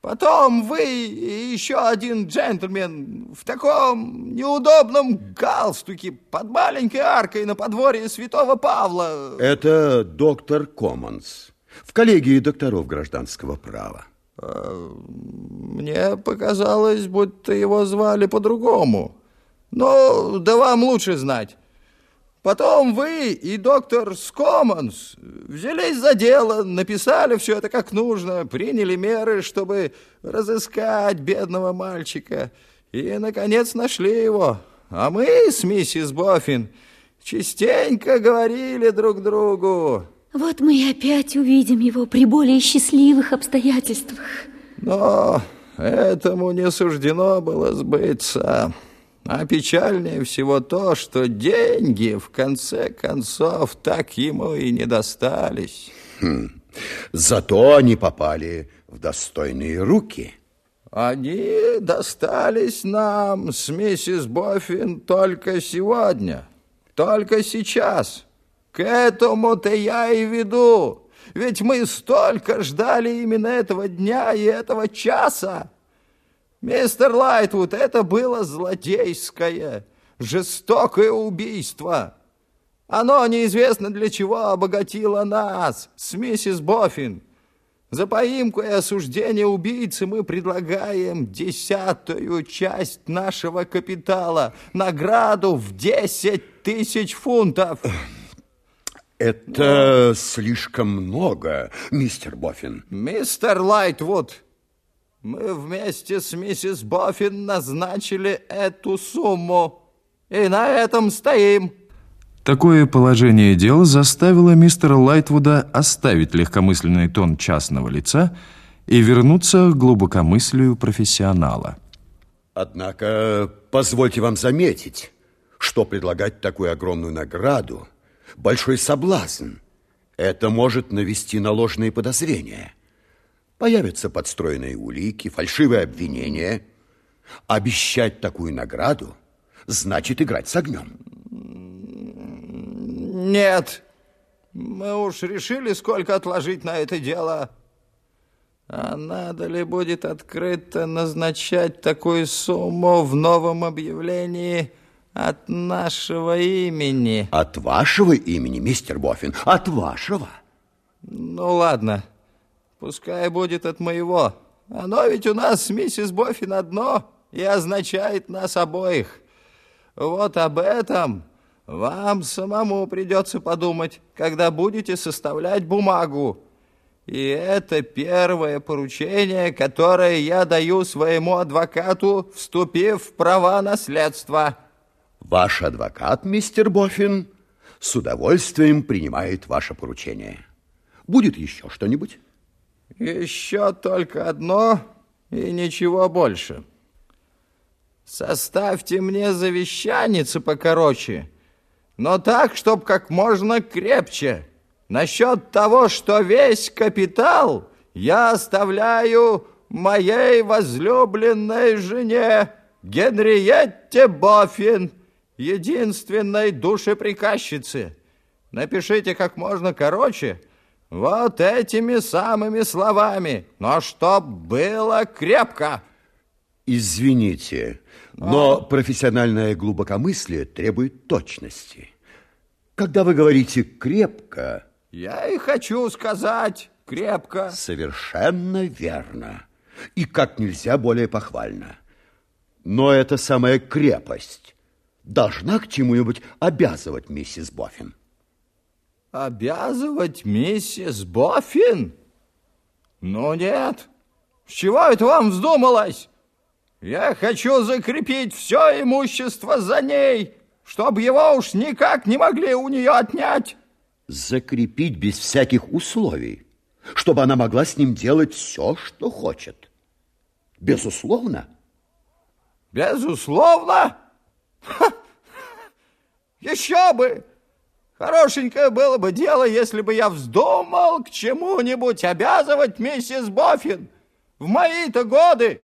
Потом вы и еще один джентльмен в таком неудобном галстуке под маленькой аркой на подворье Святого Павла. Это доктор Коммонс в коллегии докторов гражданского права. А, мне показалось, будто его звали по-другому. Но да вам лучше знать. Потом вы и доктор Скоманс взялись за дело, написали все это как нужно, приняли меры, чтобы разыскать бедного мальчика. И, наконец, нашли его. А мы с миссис Боффин частенько говорили друг другу. Вот мы и опять увидим его при более счастливых обстоятельствах. Но этому не суждено было сбыться. А печальнее всего то, что деньги, в конце концов, так ему и не достались. Хм. Зато они попали в достойные руки. Они достались нам с миссис Боффин только сегодня, только сейчас. К этому-то я и веду. Ведь мы столько ждали именно этого дня и этого часа. Мистер Лайтвуд, это было злодейское, жестокое убийство. Оно неизвестно для чего обогатило нас с миссис Боффин. За поимку и осуждение убийцы мы предлагаем десятую часть нашего капитала, награду в десять тысяч фунтов. Это слишком много, мистер Боффин. Мистер Лайтвуд, мы вместе с миссис Боффин назначили эту сумму, и на этом стоим. Такое положение дел заставило мистера Лайтвуда оставить легкомысленный тон частного лица и вернуться к глубокомыслию профессионала. Однако, позвольте вам заметить, что предлагать такую огромную награду – большой соблазн. Это может навести на ложные подозрения – Появятся подстроенные улики, фальшивые обвинения. Обещать такую награду значит играть с огнем. Нет, мы уж решили, сколько отложить на это дело. А надо ли будет открыто назначать такую сумму в новом объявлении от нашего имени? От вашего имени, мистер Боффин, от вашего. Ну, ладно. Пускай будет от моего. Оно ведь у нас с миссис Боффин одно и означает нас обоих. Вот об этом вам самому придется подумать, когда будете составлять бумагу. И это первое поручение, которое я даю своему адвокату, вступив в права наследства. Ваш адвокат, мистер Боффин, с удовольствием принимает ваше поручение. Будет еще что-нибудь? Еще только одно и ничего больше. Составьте мне завещаницу покороче, но так, чтоб как можно крепче. Насчет того, что весь капитал я оставляю моей возлюбленной жене Генриетте Боффин, единственной душеприказчице. Напишите как можно короче, вот этими самыми словами, но чтоб было крепко. Извините, но а? профессиональное глубокомыслие требует точности. Когда вы говорите «крепко», я и хочу сказать крепко. Совершенно верно. И как нельзя более похвально. Но эта самая крепость должна к чему-нибудь обязывать миссис Боффин. Обязывать миссис Боффин? Ну нет. С чего это вам вздумалось? Я хочу закрепить все имущество за ней, чтобы его уж никак не могли у нее отнять. Закрепить без всяких условий, чтобы она могла с ним делать все, что хочет. Безусловно. Безусловно? Ха! Еще бы! Хорошенькое было бы дело, если бы я вздумал к чему-нибудь обязывать миссис Боффин в мои-то годы.